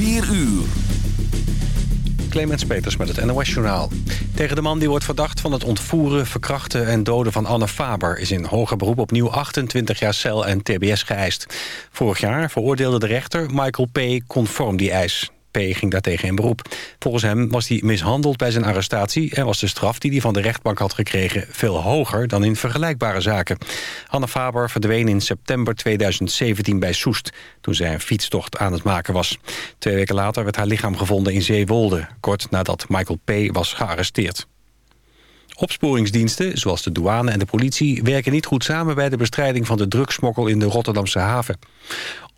4 uur. Clemens Peters met het NOS-journaal. Tegen de man die wordt verdacht van het ontvoeren, verkrachten en doden van Anne Faber... is in hoger beroep opnieuw 28 jaar cel en tbs geëist. Vorig jaar veroordeelde de rechter Michael P. conform die eis. P. ging daartegen in beroep. Volgens hem was hij mishandeld bij zijn arrestatie... en was de straf die hij van de rechtbank had gekregen... veel hoger dan in vergelijkbare zaken. Anne Faber verdween in september 2017 bij Soest... toen zij een fietstocht aan het maken was. Twee weken later werd haar lichaam gevonden in Zeewolde... kort nadat Michael P. was gearresteerd. Opsporingsdiensten, zoals de douane en de politie... werken niet goed samen bij de bestrijding van de drugsmokkel in de Rotterdamse haven.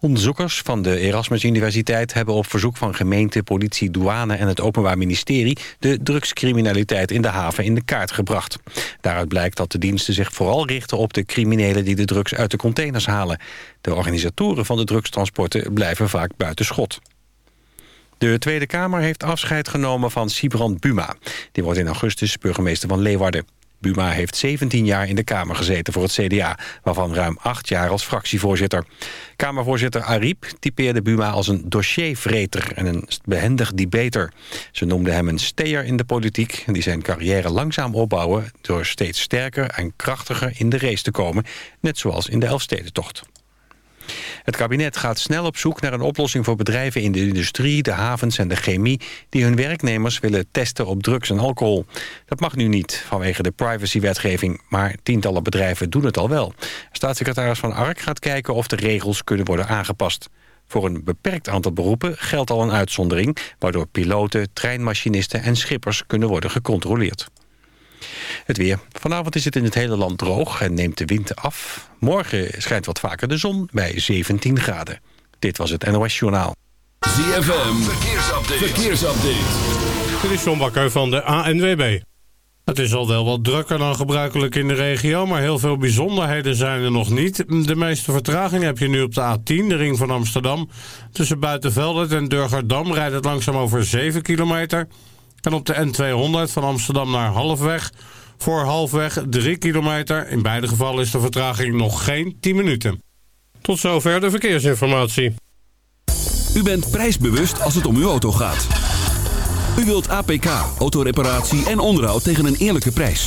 Onderzoekers van de Erasmus Universiteit hebben op verzoek van gemeente, politie, douane en het Openbaar Ministerie de drugscriminaliteit in de haven in de kaart gebracht. Daaruit blijkt dat de diensten zich vooral richten op de criminelen die de drugs uit de containers halen. De organisatoren van de drugstransporten blijven vaak buiten schot. De Tweede Kamer heeft afscheid genomen van Sibrand Buma. Die wordt in augustus burgemeester van Leeuwarden. Buma heeft 17 jaar in de Kamer gezeten voor het CDA... waarvan ruim 8 jaar als fractievoorzitter. Kamervoorzitter Ariep typeerde Buma als een dossiervreter... en een behendig debater. Ze noemde hem een steer in de politiek... die zijn carrière langzaam opbouwen... door steeds sterker en krachtiger in de race te komen... net zoals in de Elfstedentocht. Het kabinet gaat snel op zoek naar een oplossing voor bedrijven in de industrie, de havens en de chemie die hun werknemers willen testen op drugs en alcohol. Dat mag nu niet vanwege de privacywetgeving, maar tientallen bedrijven doen het al wel. Staatssecretaris Van Ark gaat kijken of de regels kunnen worden aangepast. Voor een beperkt aantal beroepen geldt al een uitzondering... waardoor piloten, treinmachinisten en schippers kunnen worden gecontroleerd. Het weer. Vanavond is het in het hele land droog en neemt de wind af. Morgen schijnt wat vaker de zon bij 17 graden. Dit was het NOS Journaal. ZFM, verkeersupdate. verkeersupdate. Dit is John Bakker van de ANWB. Het is al wel wat drukker dan gebruikelijk in de regio, maar heel veel bijzonderheden zijn er nog niet. De meeste vertraging heb je nu op de A10, de ring van Amsterdam. Tussen Buitenveldert en Durgerdam rijdt het langzaam over 7 kilometer. En op de N200 van Amsterdam naar Halfweg voor halfweg 3 kilometer. In beide gevallen is de vertraging nog geen 10 minuten. Tot zover de verkeersinformatie. U bent prijsbewust als het om uw auto gaat. U wilt APK, autoreparatie en onderhoud tegen een eerlijke prijs.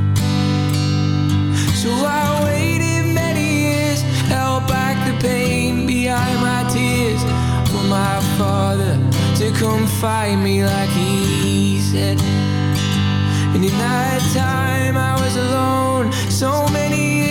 To come find me like he said. And in that time I was alone, so many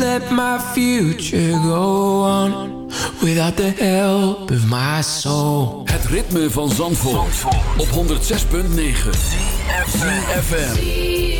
let my future go on Without the help of my soul. Het ritme van Zandvoort, op 106.9 FM.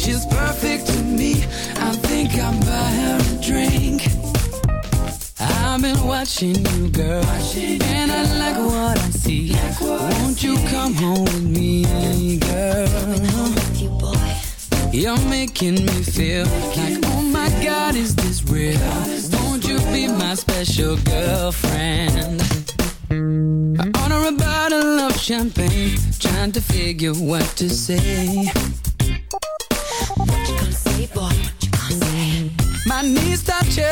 She's perfect to me. I think I'll buy her a drink. I've been watching you, girl, watching and I like what I see. Like what Won't you come home with me, girl? Home with You're making me feel like, oh my God, is this real? Won't you be my special girlfriend? I order a bottle of champagne, trying to figure what to say.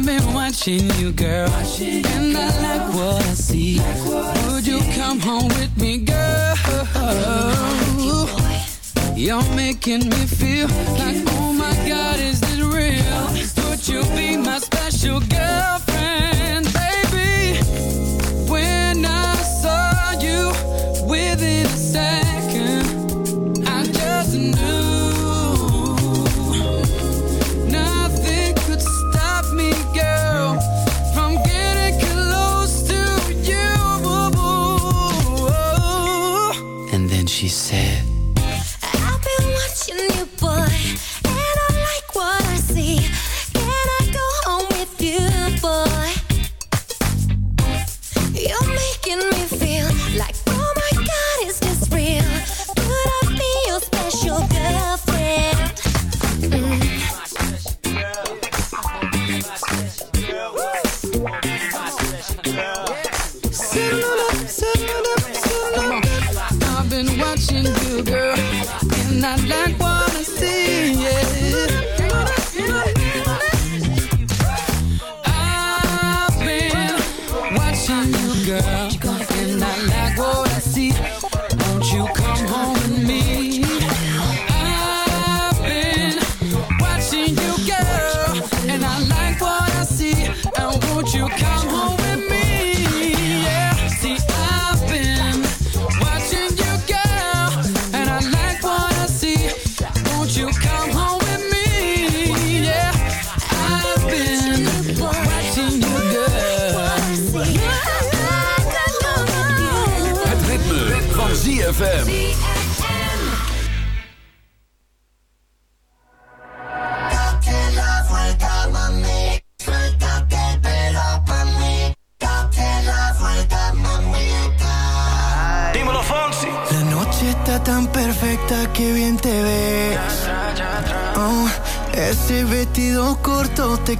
I've been watching you, girl, and I like what I see. Would you come home with me, girl? You're making me feel like, oh my God, is this real? Would you be my special girlfriend, baby? When I saw you within a second,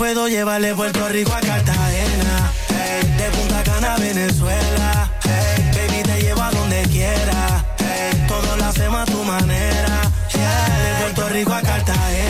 puedo llevar de Puerto Rico a Cartagena. De Punta Cana a Venezuela. Baby, te llevo a donde quiera. Hey, todo lo hacemos a tu manera. Yeah, de Puerto Rico a Cartagena.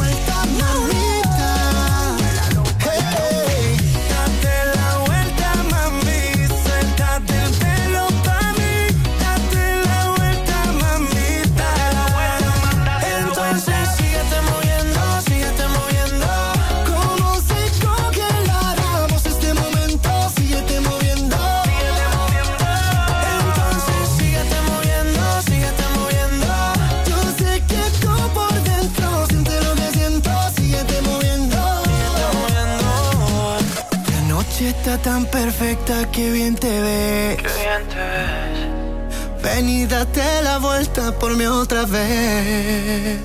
noche tan perfecta que bien te ves. Qué bien te ves. Ven y date la vuelta por mí otra vez.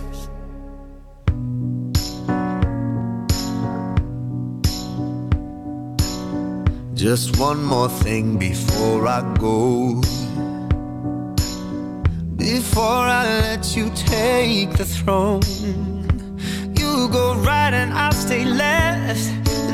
Just one more thing before I go. Before I let you take the throne, you go right and I'll stay left.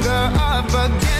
longer up again.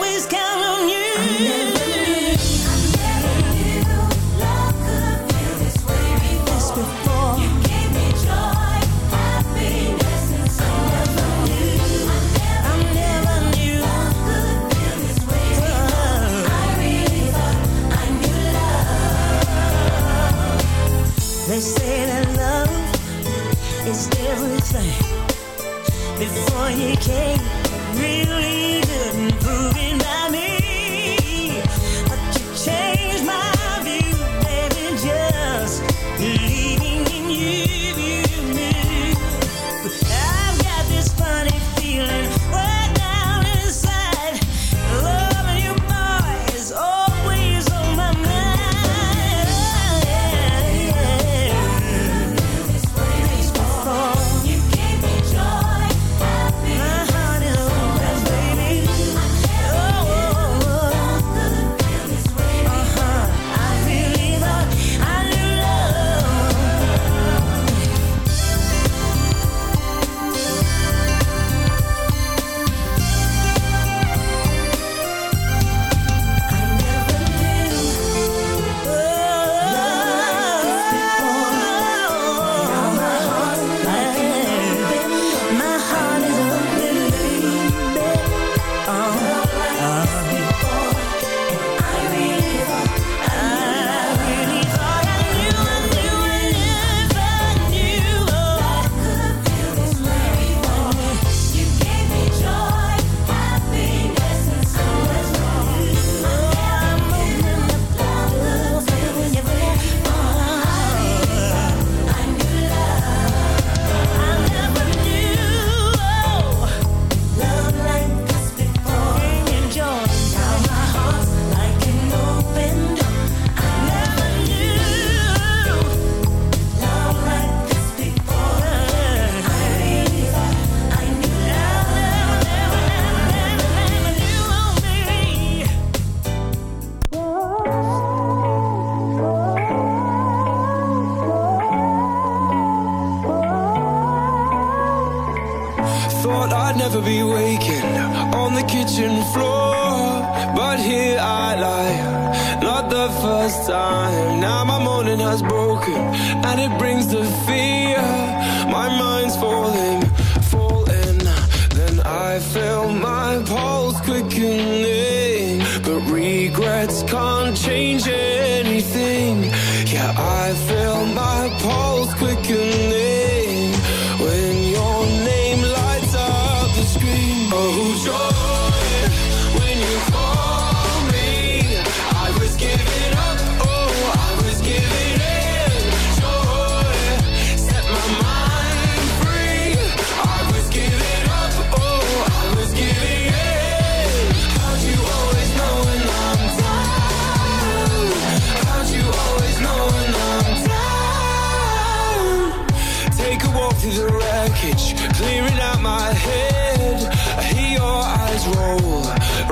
through the wreckage, clearing out my head. I hear your eyes roll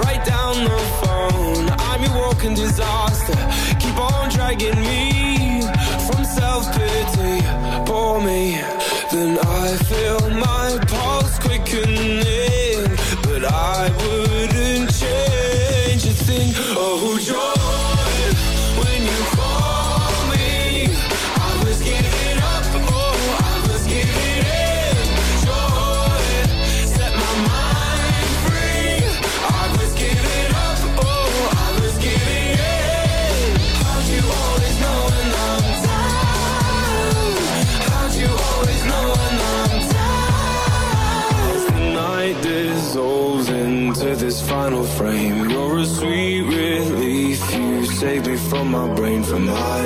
right down the phone. I'm your walking disaster. Keep on dragging me from self pity. Pour me, then I feel my pulse quickening. from my brain from high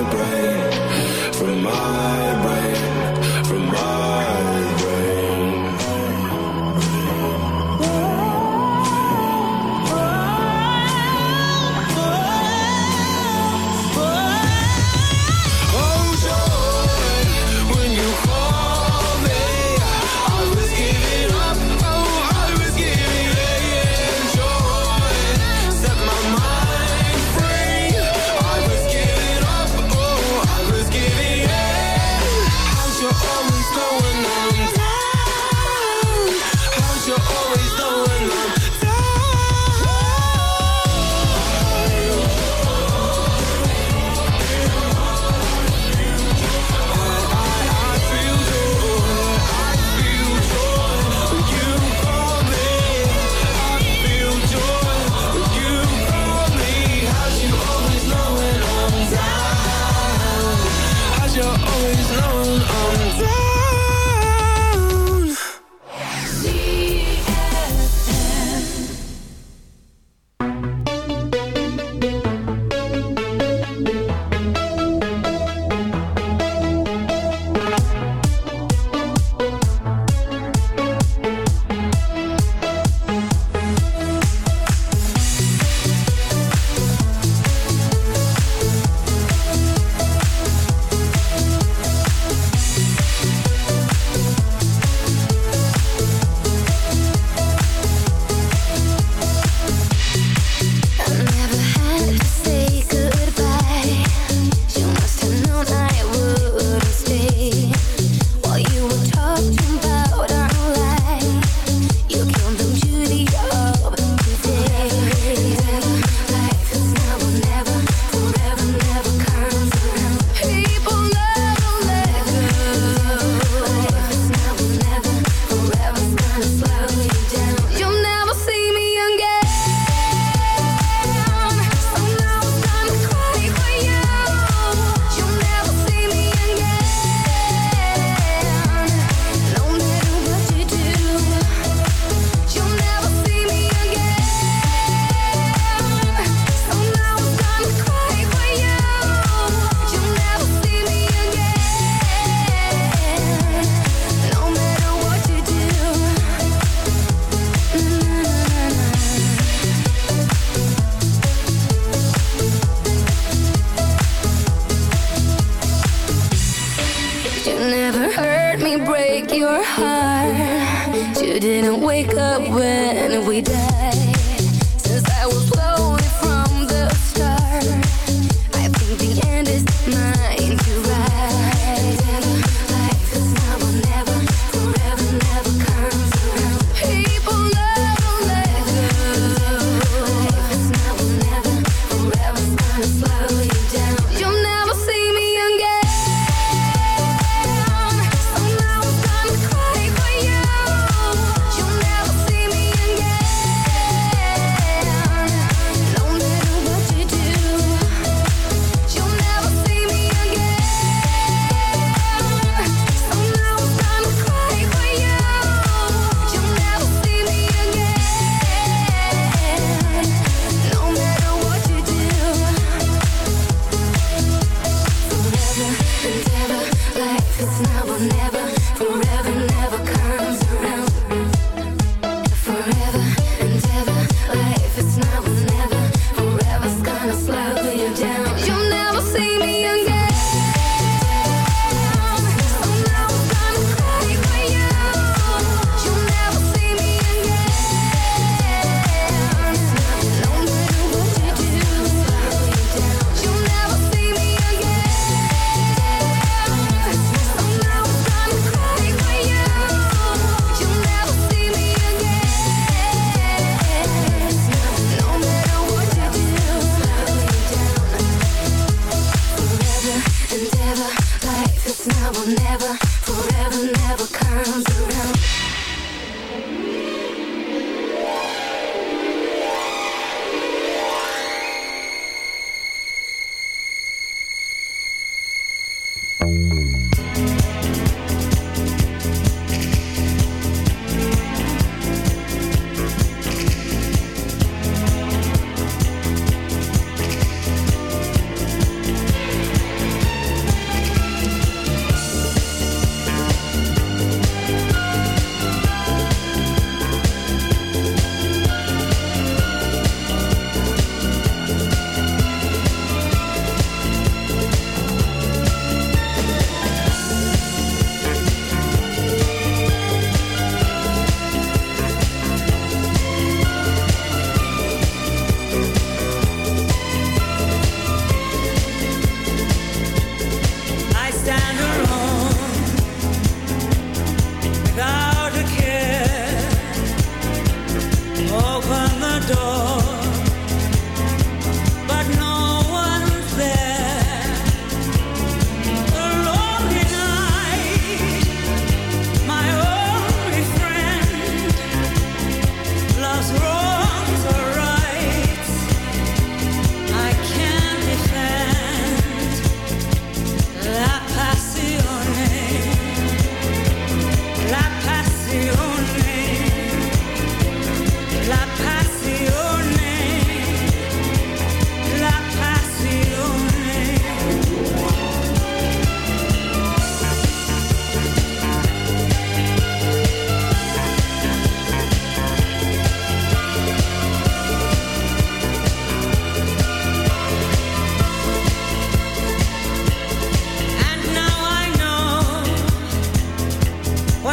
break your heart. You didn't wake up when we died. Since I was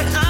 what I